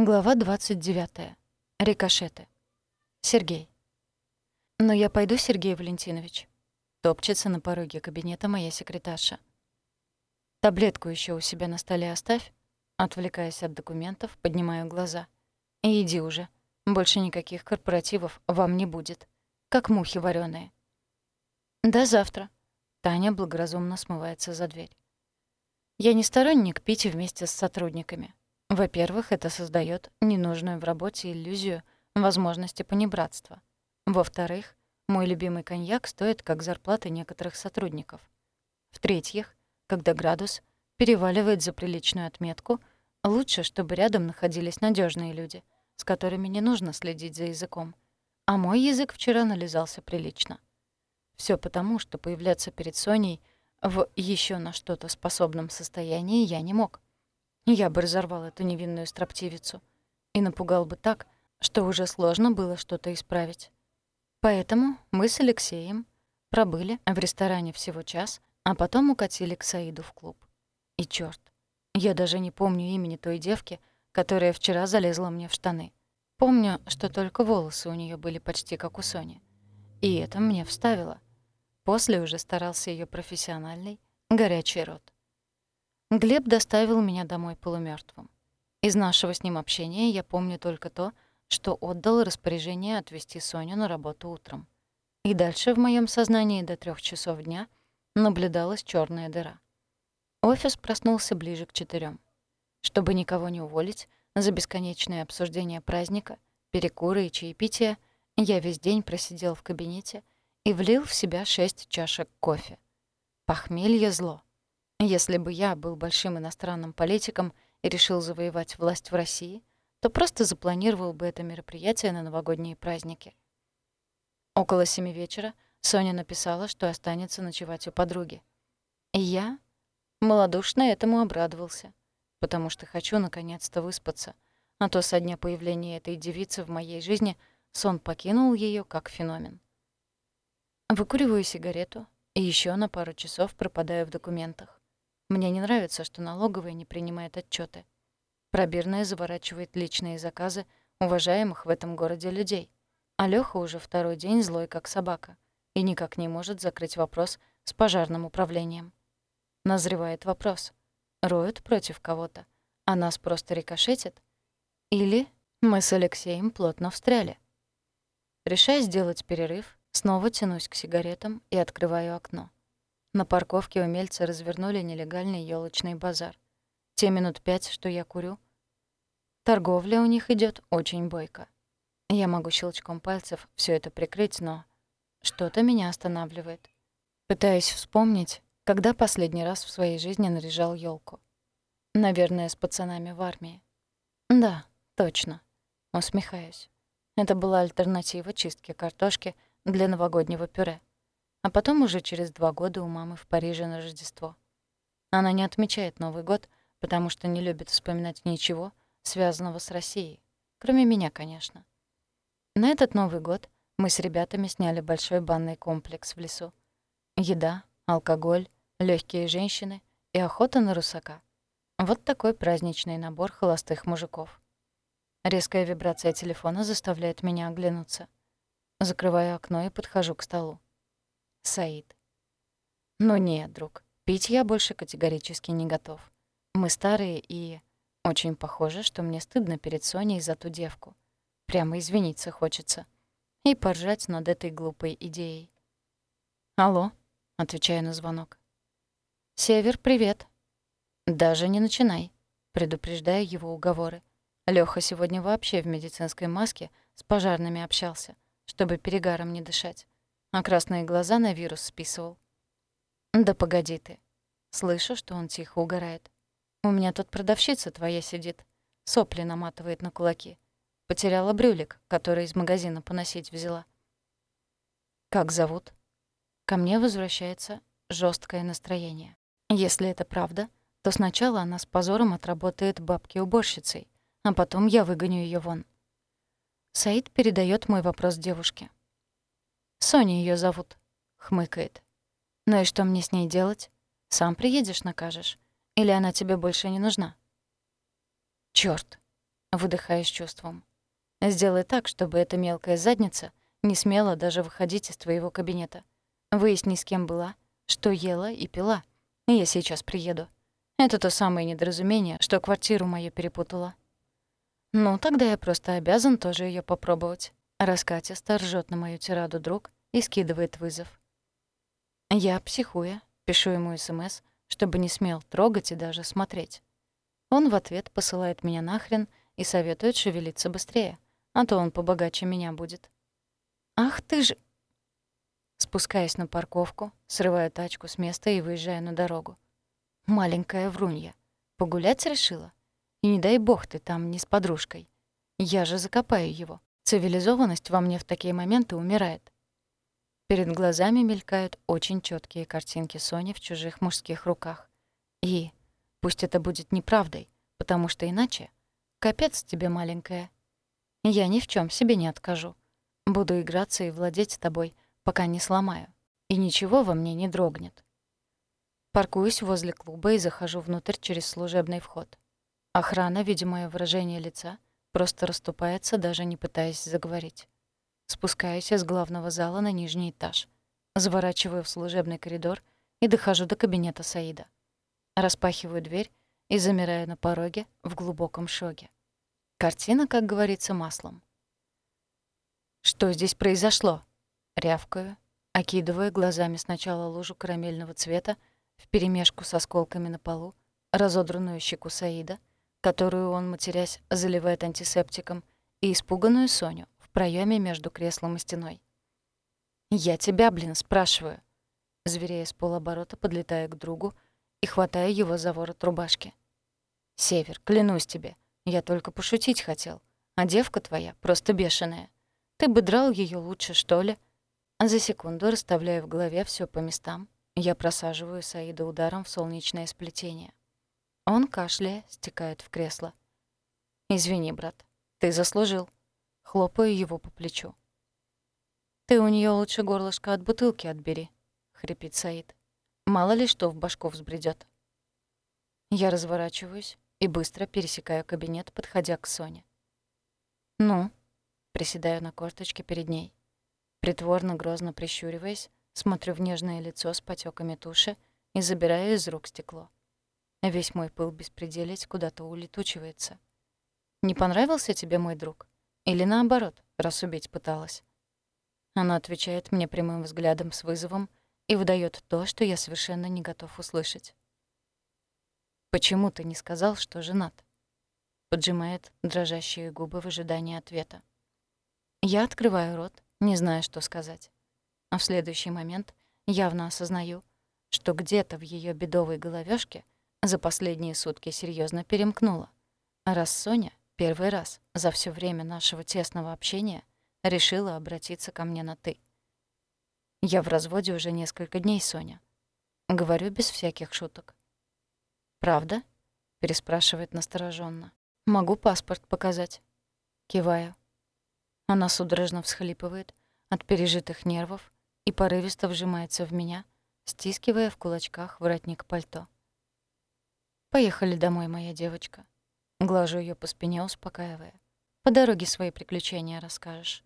Глава 29. Рикошеты. Сергей. «Но я пойду, Сергей Валентинович?» Топчется на пороге кабинета моя секретарша. «Таблетку еще у себя на столе оставь». Отвлекаясь от документов, поднимаю глаза. «И иди уже. Больше никаких корпоративов вам не будет. Как мухи вареные. «До завтра». Таня благоразумно смывается за дверь. Я не сторонник пить вместе с сотрудниками. Во-первых, это создает ненужную в работе иллюзию возможности понебратства. Во-вторых, мой любимый коньяк стоит как зарплата некоторых сотрудников. В-третьих, когда градус переваливает за приличную отметку, лучше, чтобы рядом находились надежные люди, с которыми не нужно следить за языком. А мой язык вчера нализался прилично. Все потому, что появляться перед Соней в еще на что-то способном состоянии я не мог. Я бы разорвал эту невинную строптивицу и напугал бы так, что уже сложно было что-то исправить. Поэтому мы с Алексеем пробыли в ресторане всего час, а потом укатили к Саиду в клуб. И чёрт, я даже не помню имени той девки, которая вчера залезла мне в штаны. Помню, что только волосы у нее были почти как у Сони. И это мне вставило. После уже старался ее профессиональный, горячий рот. Глеб доставил меня домой полумертвым. Из нашего с ним общения я помню только то, что отдал распоряжение отвезти Соню на работу утром. И дальше в моем сознании до трех часов дня наблюдалась черная дыра. Офис проснулся ближе к четырем. Чтобы никого не уволить, за бесконечное обсуждение праздника, перекуры и чаепития я весь день просидел в кабинете и влил в себя шесть чашек кофе. Похмелье — зло. Если бы я был большим иностранным политиком и решил завоевать власть в России, то просто запланировал бы это мероприятие на новогодние праздники. Около семи вечера Соня написала, что останется ночевать у подруги. И я малодушно этому обрадовался, потому что хочу наконец-то выспаться, а то со дня появления этой девицы в моей жизни сон покинул ее как феномен. Выкуриваю сигарету и еще на пару часов пропадаю в документах. Мне не нравится, что налоговая не принимает отчеты. Пробирная заворачивает личные заказы уважаемых в этом городе людей. А Лёха уже второй день злой, как собака, и никак не может закрыть вопрос с пожарным управлением. Назревает вопрос. Роют против кого-то, а нас просто рикошетят? Или мы с Алексеем плотно встряли? Решая сделать перерыв, снова тянусь к сигаретам и открываю окно. На парковке умельцы развернули нелегальный елочный базар. Те минут пять, что я курю, торговля у них идет очень бойко. Я могу щелчком пальцев все это прикрыть, но что-то меня останавливает. Пытаюсь вспомнить, когда последний раз в своей жизни наряжал елку. Наверное, с пацанами в армии. Да, точно. Усмехаюсь. Это была альтернатива чистке картошки для новогоднего пюре а потом уже через два года у мамы в Париже на Рождество. Она не отмечает Новый год, потому что не любит вспоминать ничего, связанного с Россией, кроме меня, конечно. На этот Новый год мы с ребятами сняли большой банный комплекс в лесу. Еда, алкоголь, легкие женщины и охота на русака. Вот такой праздничный набор холостых мужиков. Резкая вибрация телефона заставляет меня оглянуться. Закрываю окно и подхожу к столу. Саид. «Ну нет, друг, пить я больше категорически не готов. Мы старые и... Очень похоже, что мне стыдно перед Соней за ту девку. Прямо извиниться хочется. И поржать над этой глупой идеей. «Алло», — отвечаю на звонок. «Север, привет». «Даже не начинай», — предупреждаю его уговоры. Лёха сегодня вообще в медицинской маске с пожарными общался, чтобы перегаром не дышать а красные глаза на вирус списывал. «Да погоди ты». Слышу, что он тихо угорает. «У меня тут продавщица твоя сидит. Сопли наматывает на кулаки. Потеряла брюлик, который из магазина поносить взяла». «Как зовут?» Ко мне возвращается жесткое настроение. Если это правда, то сначала она с позором отработает бабки-уборщицей, а потом я выгоню ее вон. Саид передает мой вопрос девушке. Соня ее зовут», — хмыкает. «Ну и что мне с ней делать? Сам приедешь, накажешь? Или она тебе больше не нужна?» «Чёрт!» выдыхая с чувством. «Сделай так, чтобы эта мелкая задница не смела даже выходить из твоего кабинета. Выясни, с кем была, что ела и пила. Я сейчас приеду. Это то самое недоразумение, что квартиру мою перепутала». «Ну, тогда я просто обязан тоже ее попробовать». Раскатисто ржёт на мою тираду друг и скидывает вызов. Я, психуя, пишу ему СМС, чтобы не смел трогать и даже смотреть. Он в ответ посылает меня нахрен и советует шевелиться быстрее, а то он побогаче меня будет. «Ах ты же...» Спускаясь на парковку, срываю тачку с места и выезжаю на дорогу. Маленькая врунья. Погулять решила? И не дай бог ты там не с подружкой. Я же закопаю его. Цивилизованность во мне в такие моменты умирает. Перед глазами мелькают очень четкие картинки Сони в чужих мужских руках. И пусть это будет неправдой, потому что иначе капец тебе, маленькая. Я ни в чем себе не откажу. Буду играться и владеть тобой, пока не сломаю. И ничего во мне не дрогнет. Паркуюсь возле клуба и захожу внутрь через служебный вход. Охрана, видя моё выражение лица, просто расступается, даже не пытаясь заговорить. Спускаюсь из главного зала на нижний этаж, заворачиваю в служебный коридор и дохожу до кабинета Саида. Распахиваю дверь и замираю на пороге в глубоком шоке. Картина, как говорится, маслом. «Что здесь произошло?» — рявкаю, окидывая глазами сначала лужу карамельного цвета вперемешку с осколками на полу, разодранную щеку Саида, которую он, матерясь, заливает антисептиком, и испуганную Соню в проеме между креслом и стеной. «Я тебя, блин, спрашиваю!» Зверея с полоборота, подлетая к другу и хватая его за ворот рубашки. «Север, клянусь тебе, я только пошутить хотел, а девка твоя просто бешеная. Ты бы драл ее лучше, что ли?» За секунду, расставляя в голове все по местам, я просаживаю Саида ударом в солнечное сплетение. Он, кашляя, стекает в кресло. «Извини, брат, ты заслужил». Хлопаю его по плечу. «Ты у нее лучше горлышко от бутылки отбери», — хрипит Саид. «Мало ли что в башку взбредёт». Я разворачиваюсь и быстро пересекаю кабинет, подходя к Соне. «Ну?» — приседаю на корточке перед ней. Притворно грозно прищуриваясь, смотрю в нежное лицо с потеками туши и забираю из рук стекло. Весь мой пыл беспределить куда-то улетучивается. «Не понравился тебе мой друг? Или наоборот, раз убить пыталась?» Она отвечает мне прямым взглядом с вызовом и выдает то, что я совершенно не готов услышать. «Почему ты не сказал, что женат?» Поджимает дрожащие губы в ожидании ответа. Я открываю рот, не зная, что сказать. А в следующий момент явно осознаю, что где-то в ее бедовой головешке — за последние сутки серьезно перемкнула. Раз Соня первый раз за все время нашего тесного общения решила обратиться ко мне на «ты». Я в разводе уже несколько дней, Соня. Говорю без всяких шуток. «Правда?» — переспрашивает настороженно. «Могу паспорт показать». Киваю. Она судорожно всхлипывает от пережитых нервов и порывисто вжимается в меня, стискивая в кулачках воротник пальто. «Поехали домой, моя девочка». Глажу ее по спине, успокаивая. «По дороге свои приключения расскажешь».